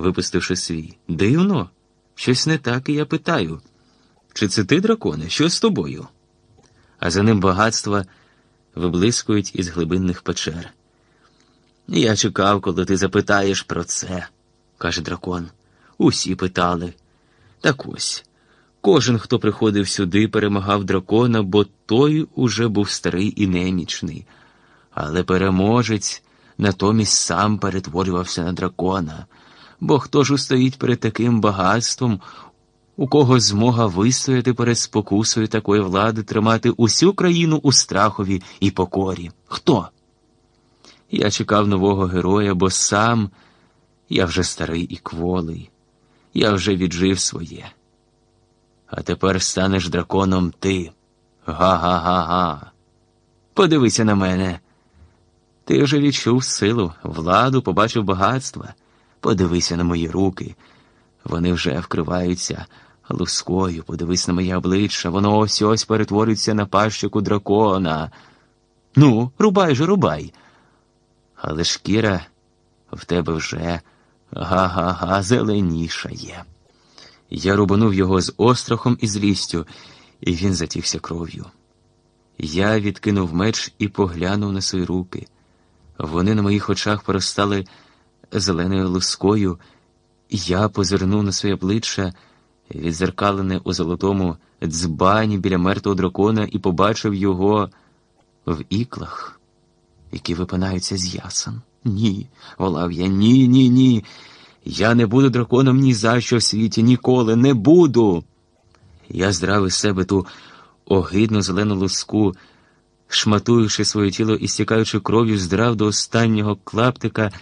випустивши свій. Дивно, щось не так, і я питаю. Чи це ти, драконе? Що з тобою? А за ним багатства виблискують із глибинних печер. Я чекав, коли ти запитаєш про це, каже дракон. Усі питали. Так ось. Кожен, хто приходив сюди, перемагав дракона, бо той уже був старий і немічний. Але переможець натомість сам перетворювався на дракона. Бо хто ж устоїть перед таким багатством, у кого змога вистояти перед спокусою такої влади, тримати усю країну у страхові і покорі? Хто? Я чекав нового героя, бо сам я вже старий і кволий, я вже віджив своє. А тепер станеш драконом ти. Га-га-га-га. Подивися на мене. Ти вже відчув силу, владу, побачив багатства. Подивися на мої руки. Вони вже вкриваються лускою. Подивись на моє обличчя, воно ось ось перетворюється на пащику дракона. Ну, рубай же, рубай. Але шкіра в тебе вже га-га-га зеленішає. Я рубанув його з острахом і злістю, і він затікся кров'ю. Я відкинув меч і поглянув на свої руки. Вони на моїх очах поростали зеленою лускою, я позирнув на своє обличчя, відзеркалене у золотому дзбані біля мертвого дракона, і побачив його в іклах, які випинаються з ясен. Ні, волав я, ні, ні, ні. Я не буду драконом ні за що в світі, ніколи не буду. Я здрав із себе ту огидну зелену луску, шматуючи своє тіло і стікаючи кров'ю, здрав до останнього клаптика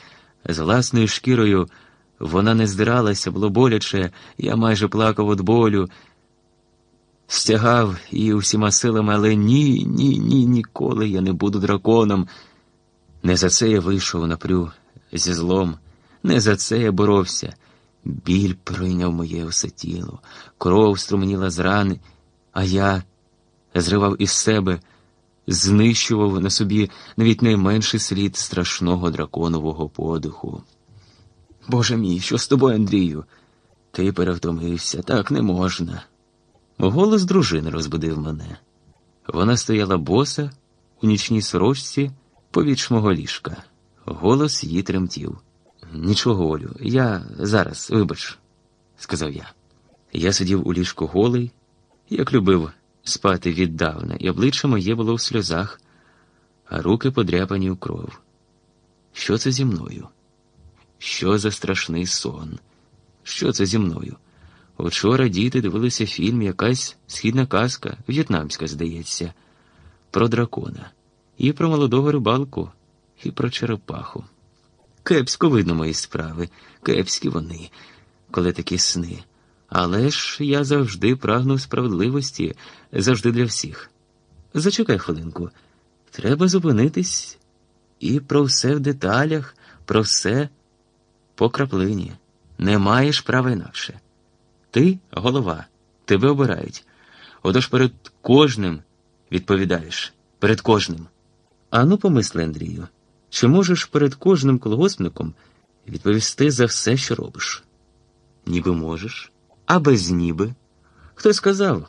з власною шкірою. Вона не здиралася, було боляче, я майже плакав від болю, стягав її усіма силами, але ні, ні, ні, ніколи я не буду драконом. Не за це я вийшов напрю зі злом. Не за це я боровся. Біль прийняв моє усе тіло, кров струменіла з рани, а я зривав із себе, знищував на собі навіть найменший слід страшного драконового подиху. Боже мій, що з тобою, Андрію? Ти перевтомився, так не можна. Голос дружини розбудив мене. Вона стояла боса у нічній сорочці повіч мого ліжка. Голос її тремтів. Нічого, Олю, я зараз, вибач, сказав я. Я сидів у ліжку голий, як любив спати віддавна, і обличчя моє було в сльозах, а руки подряпані у кров. Що це зі мною? Що за страшний сон? Що це зі мною? Учора діти дивилися фільм, якась східна казка, в'єтнамська, здається, про дракона, і про молодого рибалку, і про черепаху. Кепсько видно мої справи, кепські вони, коли такі сни. Але ж я завжди прагну справедливості, завжди для всіх. Зачекай хвилинку. Треба зупинитись і про все в деталях, про все по краплині. Не маєш права інакше. Ти голова, тебе обирають. Отож перед кожним відповідаєш, перед кожним. Ану, помисли, Андрію. Чи можеш перед кожним колгоспником відповісти за все, що робиш? Ніби можеш, а без ніби. Хто сказав?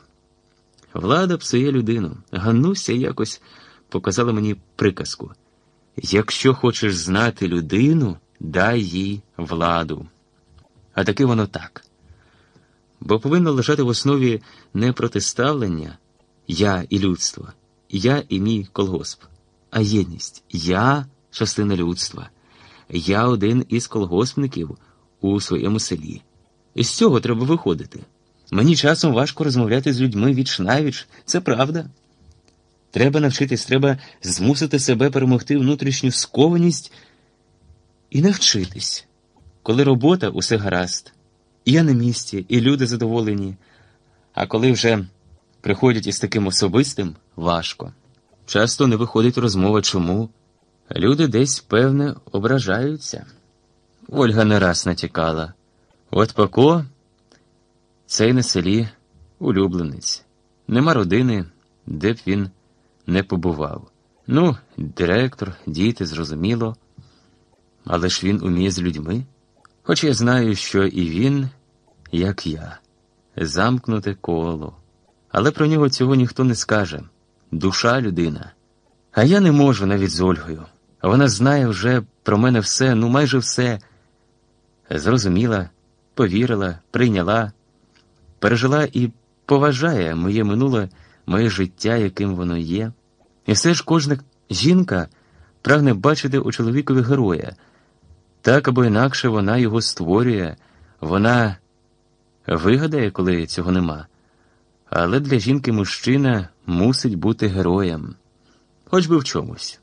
Влада псує людину. Ганнуся якось показала мені приказку. Якщо хочеш знати людину, дай їй владу. А таки воно так. Бо повинно лежати в основі не протиставлення я і людство, я і мій колгосп, а єдність я частина людства. Я один із колгоспників у своєму селі. І з цього треба виходити. Мені часом важко розмовляти з людьми віч навіч, це правда. Треба навчитись, треба змусити себе перемогти внутрішню скованість і навчитись, коли робота усе гаразд, і я на місці, і люди задоволені, а коли вже приходять із таким особистим, важко. Часто не виходить розмова чому. Люди десь, певне, ображаються. Ольга не раз натякала. От Пако, цей на селі улюбленець. Нема родини, де б він не побував. Ну, директор, діти, зрозуміло. Але ж він уміє з людьми. Хоч я знаю, що і він, як я, замкнуте коло. Але про нього цього ніхто не скаже душа людина. А я не можу навіть з Ольгою. Вона знає вже про мене все, ну майже все. Зрозуміла, повірила, прийняла, пережила і поважає моє минуле, моє життя, яким воно є. І все ж кожна жінка прагне бачити у чоловікові героя. Так або інакше вона його створює, вона вигадає, коли цього нема. Але для жінки мужчина мусить бути героєм, хоч би в чомусь.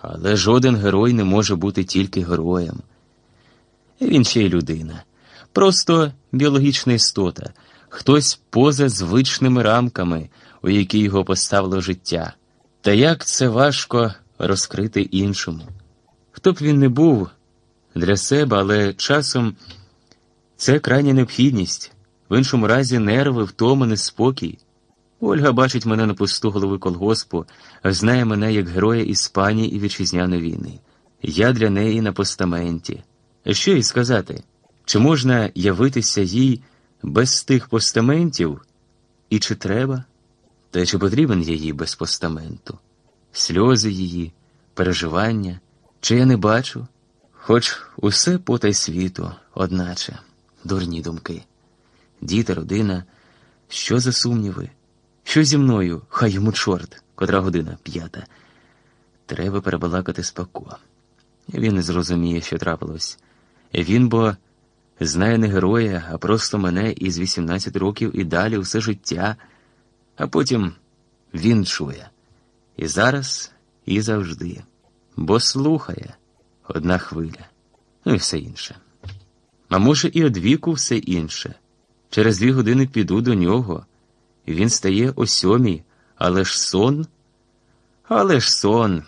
Але жоден герой не може бути тільки героєм. Він ще й людина, просто біологічна істота, хтось поза звичними рамками, у які його поставило життя. Та як це важко розкрити іншому. Хто б він не був для себе, але часом це крайня необхідність, в іншому разі нерви, втома, неспокій. Ольга бачить мене на посту голови колгоспу, знає мене як героя Іспанії і вітчизняної війни. Я для неї на постаменті. Що їй сказати? Чи можна явитися їй без тих постаментів? І чи треба? Та чи потрібен я їй без постаменту? Сльози її, переживання, чи я не бачу? Хоч усе потай світу, одначе, дурні думки. Діти, родина, що за сумніви? Що зі мною, хай йому чорт, котра година п'ята. Треба перебалакати спако. Він не зрозуміє, що трапилось. Він бо знає не героя, а просто мене із 18 років і далі все життя, а потім він чує. І зараз, і завжди, бо слухає одна хвиля, ну і все інше. А може, і одвіку все інше. Через дві години піду до нього, і він стає о сьомій, але ж сон, але ж сон.